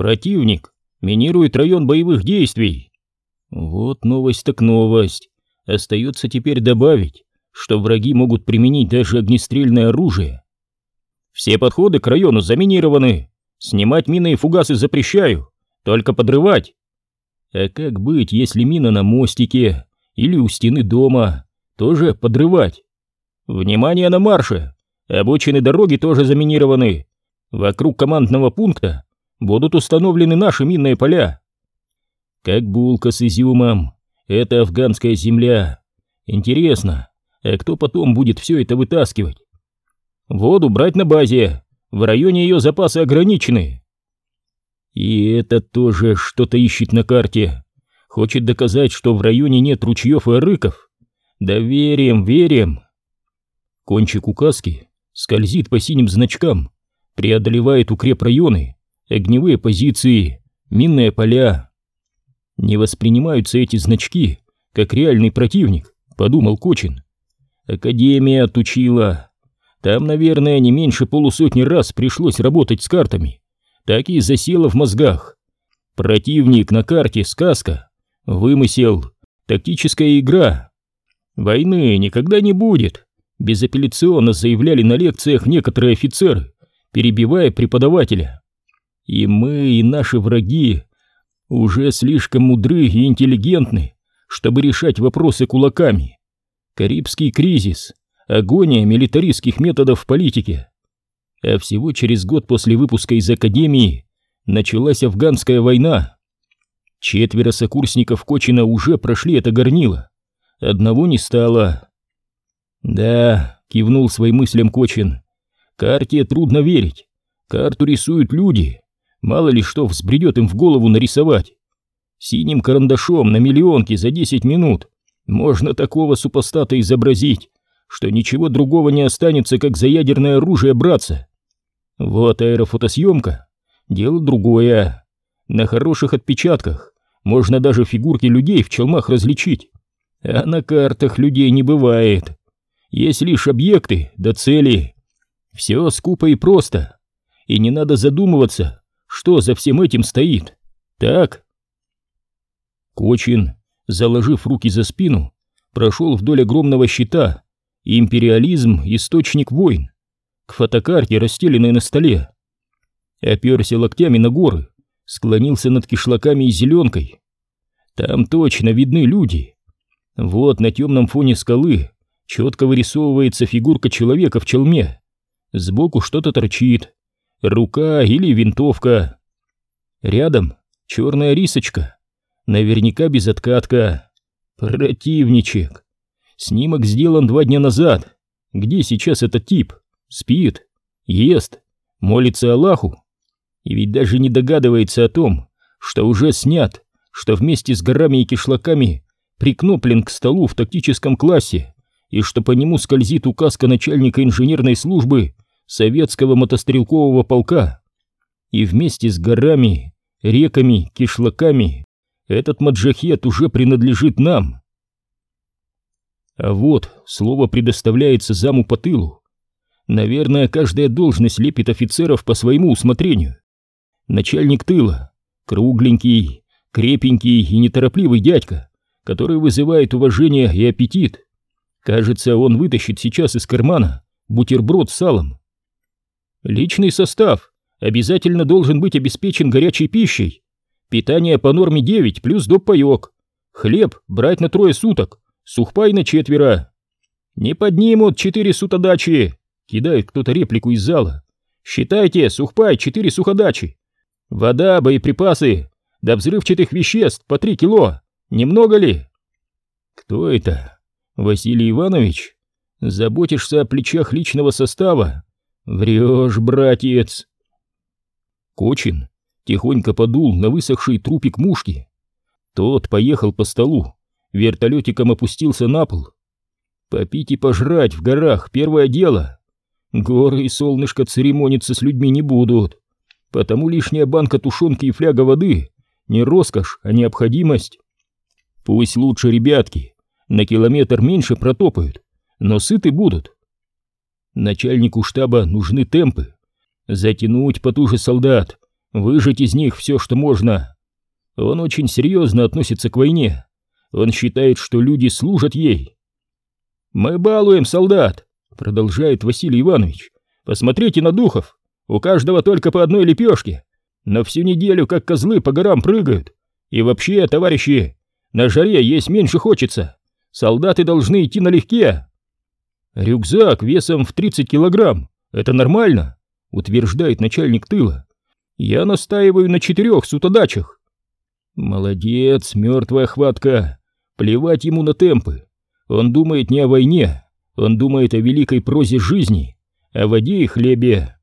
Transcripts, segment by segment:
Противник минирует район боевых действий. Вот новость так новость. Остается теперь добавить, что враги могут применить даже огнестрельное оружие. Все подходы к району заминированы. Снимать мины и фугасы запрещаю, только подрывать. А как быть, если мина на мостике или у стены дома? Тоже подрывать. Внимание на марше! Обочины дороги тоже заминированы. Вокруг командного пункта будут установлены наши минные поля. Как булка с изюмом. Это афганская земля. Интересно, а кто потом будет все это вытаскивать? Воду брать на базе. В районе ее запасы ограничены. И это тоже что-то ищет на карте. Хочет доказать, что в районе нет ручьев и рыков. Да верим, верим. Кончик указки скользит по синим значкам, преодолевает укрепрайоны, огневые позиции, минные поля. Не воспринимаются эти значки как реальный противник, подумал Кочин. Академия отучила. Там, наверное, не меньше полусотни раз пришлось работать с картами. Так и засело в мозгах. Противник на карте сказка, вымысел, тактическая игра. Войны никогда не будет, безапелляционно заявляли на лекциях некоторые офицеры, перебивая преподавателя. И мы, и наши враги уже слишком мудры и интеллигентны, чтобы решать вопросы кулаками. Карибский кризис, агония милитаристских методов в политике. А всего через год после выпуска из академии началась афганская война. Четверо сокурсников Кочина уже прошли это горнило. Одного не стало. «Да», — кивнул своим мыслям Кочин, — «карте трудно верить. Карту рисуют люди. Мало ли что взбредет им в голову нарисовать. Синим карандашом на миллионке за десять минут можно такого супостата изобразить, что ничего другого не останется, как за ядерное оружие браться. Вот аэрофотосъемка — дело другое. На хороших отпечатках можно даже фигурки людей в челмах различить, а на картах людей не бывает. Есть лишь объекты до да цели. Все скупо и просто. И не надо задумываться, что за всем этим стоит. Так? Кочин, заложив руки за спину, прошел вдоль огромного щита. Империализм — источник войн. К фотокарте, расстеленной на столе. Оперся локтями на горы, склонился над кишлаками и зеленкой. Там точно видны люди. Вот на темном фоне скалы четко вырисовывается фигурка человека в челме. Сбоку что-то торчит. Рука или винтовка. Рядом черная рисочка. Наверняка безоткатка. Противничек. Снимок сделан два дня назад. Где сейчас этот тип? Спит, ест, молится Аллаху. И ведь даже не догадывается о том, что уже снят, что вместе с горами и кишлаками прикноплен к столу в тактическом классе и что по нему скользит указка начальника инженерной службы советского мотострелкового полка. И вместе с горами, реками, кишлаками этот маджахет уже принадлежит нам. А вот слово предоставляется заму по тылу. Наверное, каждая должность лепит офицеров по своему усмотрению. Начальник тыла, кругленький, крепенький и неторопливый дядька, который вызывает уважение и аппетит. Кажется, он вытащит сейчас из кармана бутерброд с салом. Личный состав обязательно должен быть обеспечен горячей пищей. Питание по норме 9 плюс доп-паёк. Хлеб брать на трое суток, сухпай на четверо. Не поднимут четыре сутодачи, кидает кто-то реплику из зала. Считайте, сухпай четыре суходачи. Вода, боеприпасы, до взрывчатых веществ по три кило. Немного ли? Кто это? Василий Иванович, заботишься о плечах личного состава? Врешь, братец!» Кочин тихонько подул на высохший трупик мушки. Тот поехал по столу, вертолетиком опустился на пол. Попить и пожрать в горах — первое дело. Горы и солнышко церемониться с людьми не будут, потому лишняя банка тушенки и фляга воды — не роскошь, а необходимость. Пусть лучше ребятки на километр меньше протопают, но сыты будут. Начальнику штаба нужны темпы. Затянуть потуже солдат, выжать из них все, что можно. Он очень серьезно относится к войне. Он считает, что люди служат ей. «Мы балуем солдат», — продолжает Василий Иванович. «Посмотрите на духов. У каждого только по одной лепешке. Но всю неделю как козлы по горам прыгают. И вообще, товарищи, на жаре есть меньше хочется. Солдаты должны идти налегке». «Рюкзак весом в 30 килограмм. Это нормально», — утверждает начальник тыла. «Я настаиваю на четырех сутодачах». «Молодец, мертвая хватка. Плевать ему на темпы. Он думает не о войне, он думает о великой прозе жизни, о воде и хлебе».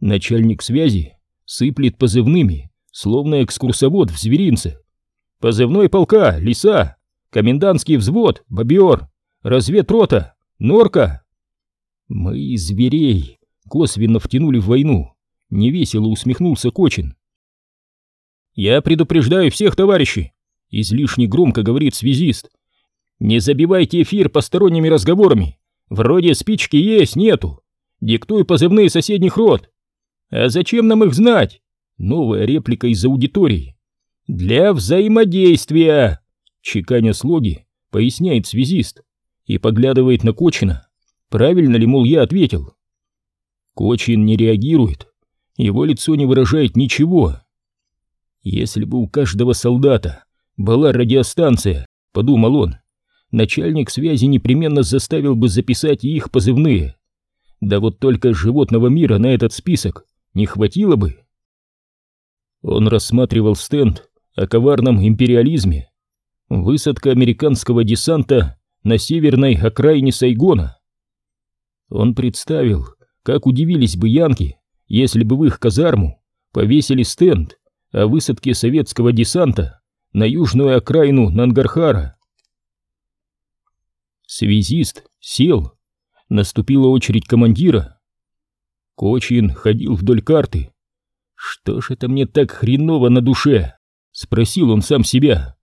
Начальник связи сыплет позывными, словно экскурсовод в зверинце. «Позывной полка, лиса, комендантский взвод, бобер, разведрота, норка». «Мы зверей косвенно втянули в войну», — невесело усмехнулся Кочин. «Я предупреждаю всех, товарищи!» — излишне громко говорит связист. «Не забивайте эфир посторонними разговорами. Вроде спички есть, нету. Диктуй позывные соседних рот. А зачем нам их знать?» Новая реплика из аудитории. «Для взаимодействия!» Чеканя слоги, поясняет связист и поглядывает на Кочина. Правильно ли, мол, я ответил? Кочин не реагирует, его лицо не выражает ничего. Если бы у каждого солдата была радиостанция, подумал он, начальник связи непременно заставил бы записать их позывные. Да вот только животного мира на этот список не хватило бы. Он рассматривал стенд о коварном империализме. Высадка американского десанта на северной окраине Сайгона. Он представил, как удивились бы янки, если бы в их казарму повесили стенд о высадке советского десанта на южную окраину Нангархара. Связист сел. Наступила очередь командира. Кочин ходил вдоль карты. «Что ж это мне так хреново на душе?» — спросил он сам себя.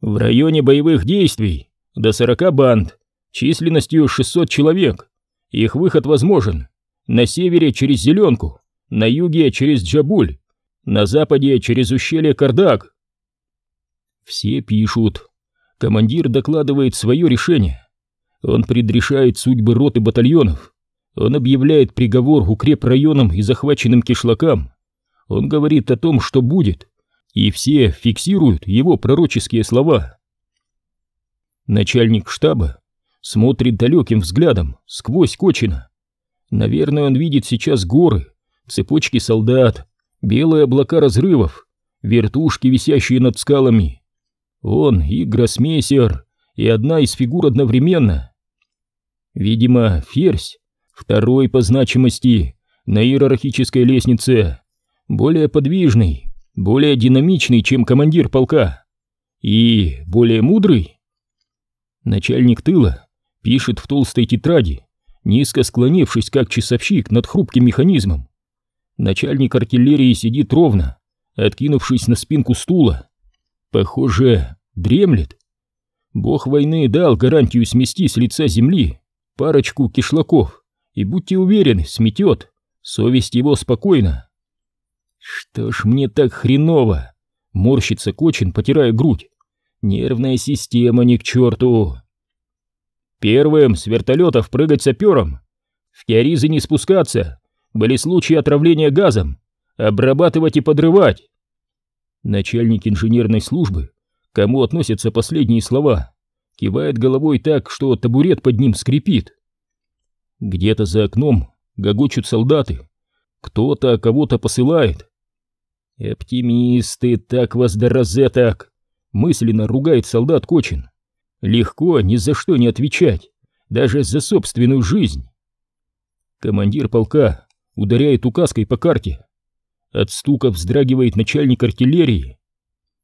«В районе боевых действий до сорока банд, численностью 600 человек. Их выход возможен. На севере через Зеленку, на юге через Джабуль, на западе через ущелье Кардак. Все пишут. Командир докладывает свое решение. Он предрешает судьбы рот и батальонов. Он объявляет приговор укрепрайонам и захваченным кишлакам. Он говорит о том, что будет, и все фиксируют его пророческие слова. Начальник штаба смотрит далеким взглядом сквозь Кочина. Наверное, он видит сейчас горы, цепочки солдат, белые облака разрывов, вертушки, висящие над скалами. Он и гроссмейстер, и одна из фигур одновременно. Видимо, ферзь, второй по значимости на иерархической лестнице, более подвижный, более динамичный, чем командир полка, и более мудрый. Начальник тыла пишет в толстой тетради, низко склонившись как часовщик над хрупким механизмом. Начальник артиллерии сидит ровно, откинувшись на спинку стула. Похоже, дремлет. Бог войны дал гарантию смести с лица земли парочку кишлаков, и будьте уверены, сметет, совесть его спокойна. Что ж мне так хреново? Морщится Кочин, потирая грудь. Нервная система ни к черту. Первым с вертолетов прыгать сапером. В Киаризы не спускаться, были случаи отравления газом, обрабатывать и подрывать. Начальник инженерной службы, кому относятся последние слова, кивает головой так, что табурет под ним скрипит. Где-то за окном гогочут солдаты, кто-то кого-то посылает. «Оптимисты, так вас до розеток!» — мысленно ругает солдат Кочин. «Легко ни за что не отвечать, даже за собственную жизнь». Командир полка ударяет указкой по карте. От стука вздрагивает начальник артиллерии.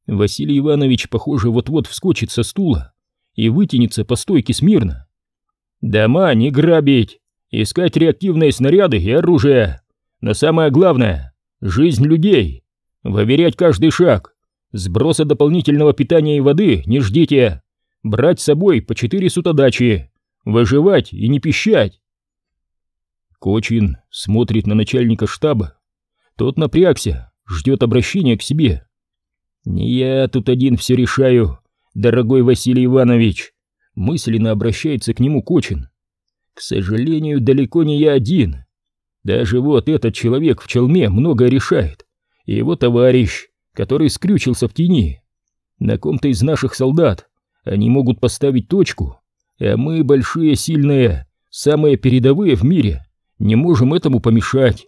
Василий Иванович, похоже, вот-вот вскочит со стула и вытянется по стойке смирно. «Дома не грабить, искать реактивные снаряды и оружие, но самое главное — жизнь людей, выверять каждый шаг, сброса дополнительного питания и воды не ждите, брать с собой по четыре сутодачи, выживать и не пищать». Кочин смотрит на начальника штаба. Тот напрягся, ждет обращения к себе. «Не я тут один все решаю, дорогой Василий Иванович», мысленно обращается к нему Кочин. «К сожалению, далеко не я один. Даже вот этот человек в челме многое решает, и его товарищ, который скрючился в тени. На ком-то из наших солдат они могут поставить точку, а мы, большие, сильные, самые передовые в мире, не можем этому помешать.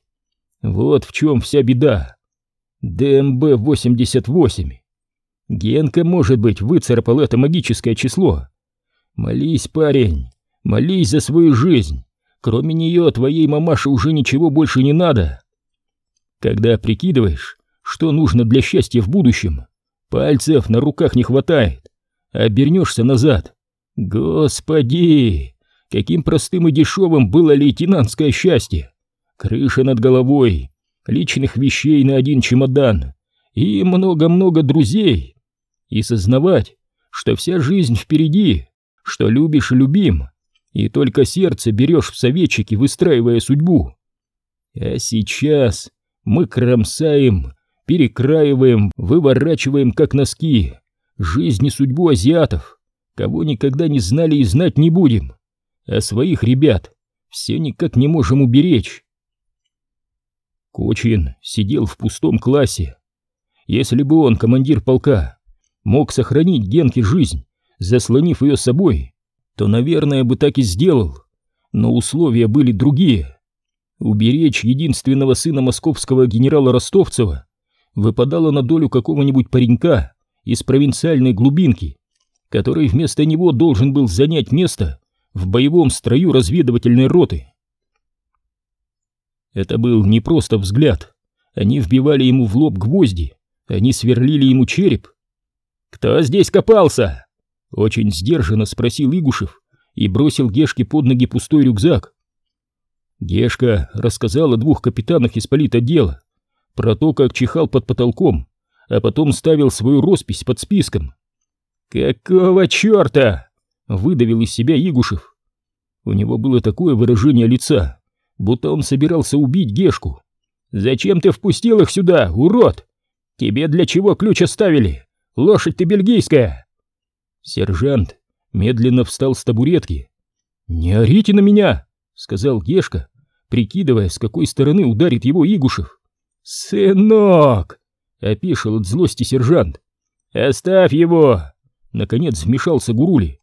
Вот в чем вся беда. ДМБ-88. Генка, может быть, выцарапал это магическое число. Молись, парень, молись за свою жизнь. Кроме нее, твоей мамаше уже ничего больше не надо. Когда прикидываешь, что нужно для счастья в будущем, пальцев на руках не хватает. Обернешься назад. Господи, каким простым и дешевым было лейтенантское счастье. Крыша над головой, личных вещей на один чемодан и много-много друзей. И сознавать, что вся жизнь впереди, что любишь и любим, и только сердце берешь в советчики, выстраивая судьбу. А сейчас мы кромсаем, перекраиваем, выворачиваем как носки жизнь и судьбу азиатов, кого никогда не знали и знать не будем, а своих ребят все никак не можем уберечь. Кочин сидел в пустом классе. Если бы он, командир полка, мог сохранить Генке жизнь, заслонив ее собой, то, наверное, бы так и сделал. Но условия были другие. Уберечь единственного сына московского генерала Ростовцева выпадало на долю какого-нибудь паренька из провинциальной глубинки, который вместо него должен был занять место в боевом строю разведывательной роты. Это был не просто взгляд. Они вбивали ему в лоб гвозди, они сверлили ему череп. «Кто здесь копался?» Очень сдержанно спросил Игушев и бросил Гешке под ноги пустой рюкзак. Гешка рассказал о двух капитанах из политотдела, про то, как чихал под потолком, а потом ставил свою роспись под списком. «Какого черта?» — выдавил из себя Игушев. У него было такое выражение лица, будто он собирался убить Гешку. «Зачем ты впустил их сюда, урод? Тебе для чего ключ оставили? Лошадь ты бельгийская!» Сержант медленно встал с табуретки. «Не орите на меня!» — сказал Гешка, прикидывая, с какой стороны ударит его Игушев. «Сынок!» — опешил от злости сержант. «Оставь его!» — наконец вмешался Гурули.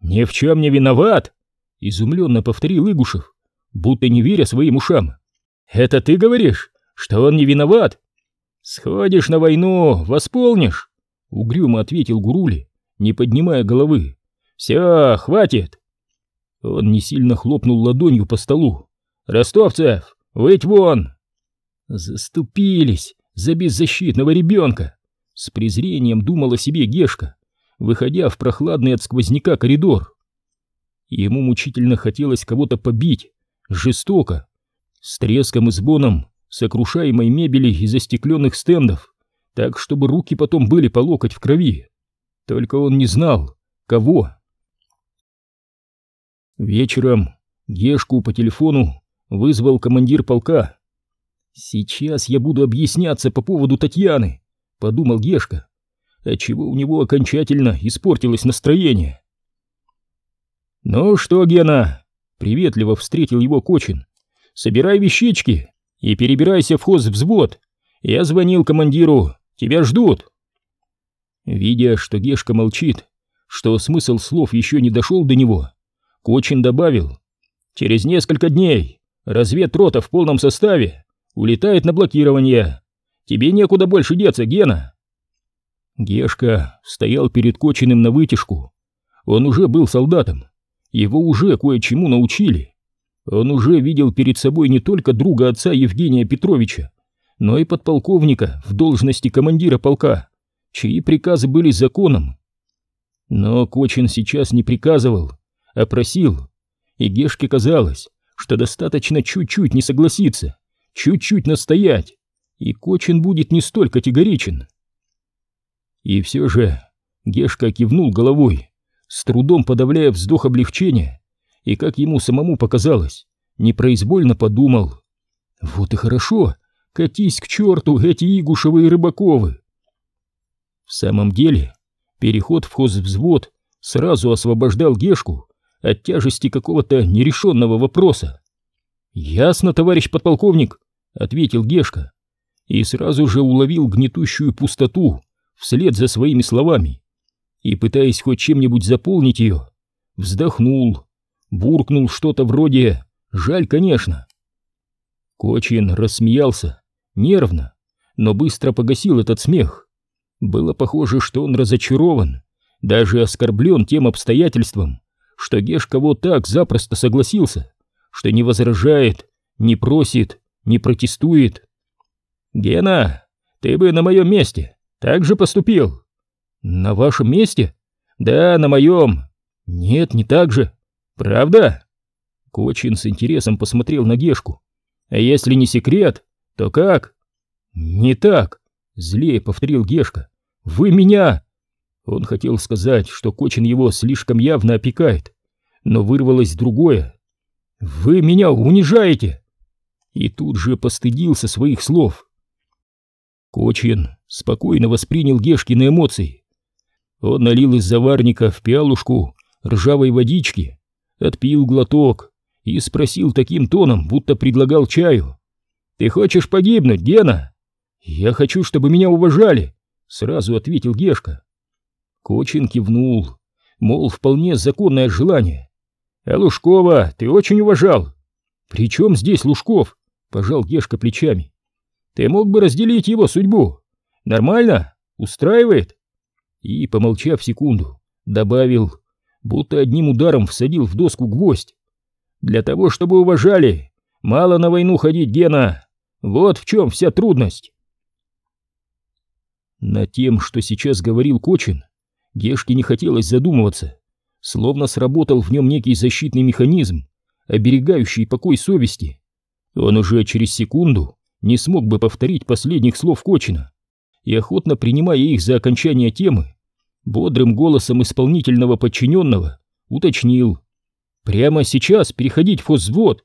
«Ни в чем не виноват!» — изумленно повторил Игушев, будто не веря своим ушам. «Это ты говоришь, что он не виноват?» «Сходишь на войну, восполнишь!» — угрюмо ответил Гурули не поднимая головы. «Все, хватит!» Он не сильно хлопнул ладонью по столу. «Ростовцев, выйдь вон!» «Заступились за беззащитного ребенка!» С презрением думала себе Гешка, выходя в прохладный от сквозняка коридор. Ему мучительно хотелось кого-то побить, жестоко, с треском и звоном сокрушаемой мебели и застекленных стендов, так, чтобы руки потом были по локоть в крови. Только он не знал, кого. Вечером Гешку по телефону вызвал командир полка. «Сейчас я буду объясняться по поводу Татьяны», — подумал Гешка, отчего у него окончательно испортилось настроение. «Ну что, Гена?» — приветливо встретил его Кочин. «Собирай вещички и перебирайся в хозвзвод. Я звонил командиру, тебя ждут». Видя, что Гешка молчит, что смысл слов еще не дошел до него, Кочин добавил, «Через несколько дней разведрота в полном составе улетает на блокирование. Тебе некуда больше деться, Гена». Гешка стоял перед Кочиным на вытяжку. Он уже был солдатом, его уже кое-чему научили. Он уже видел перед собой не только друга отца Евгения Петровича, но и подполковника в должности командира полка чьи приказы были законом. Но Кочин сейчас не приказывал, а просил, и Гешке казалось, что достаточно чуть-чуть не согласиться, чуть-чуть настоять, и Кочин будет не столь категоричен. И все же Гешка кивнул головой, с трудом подавляя вздох облегчения, и, как ему самому показалось, непроизвольно подумал. «Вот и хорошо, Катись к черту эти Игушевы и Рыбаковы! В самом деле, переход в хозвзвод сразу освобождал Гешку от тяжести какого-то нерешенного вопроса. «Ясно, товарищ подполковник», — ответил Гешка, и сразу же уловил гнетущую пустоту вслед за своими словами, и, пытаясь хоть чем-нибудь заполнить ее, вздохнул, буркнул что-то вроде «жаль, конечно». Кочин рассмеялся, нервно, но быстро погасил этот смех. Было похоже, что он разочарован, даже оскорблен тем обстоятельством, что Гешка вот так запросто согласился, что не возражает, не просит, не протестует. «Гена, ты бы на моем месте так же поступил?» «На вашем месте?» «Да, на моем». «Нет, не так же». «Правда?» Кочин с интересом посмотрел на Гешку. «А если не секрет, то как?» «Не так», — злее повторил Гешка. «Вы меня...» Он хотел сказать, что Кочин его слишком явно опекает, но вырвалось другое. «Вы меня унижаете!» И тут же постыдился своих слов. Кочин спокойно воспринял Гешкины эмоции. Он налил из заварника в пиалушку ржавой водички, отпил глоток и спросил таким тоном, будто предлагал чаю. «Ты хочешь погибнуть, Гена?» «Я хочу, чтобы меня уважали», — сразу ответил Гешка. Кочин кивнул, мол, вполне законное желание. «А Лужкова ты очень уважал». «При чем здесь Лужков?» — пожал Гешка плечами. «Ты мог бы разделить его судьбу. Нормально? Устраивает?» И, помолчав секунду, добавил, будто одним ударом всадил в доску гвоздь. «Для того, чтобы уважали, мало на войну ходить, Гена. Вот в чем вся трудность». На тем, что сейчас говорил Кочин, Гешке не хотелось задумываться, словно сработал в нем некий защитный механизм, оберегающий покой совести. Он уже через секунду не смог бы повторить последних слов Кочина, и, охотно принимая их за окончание темы, бодрым голосом исполнительного подчиненного уточнил. «Прямо сейчас переходить в хозвод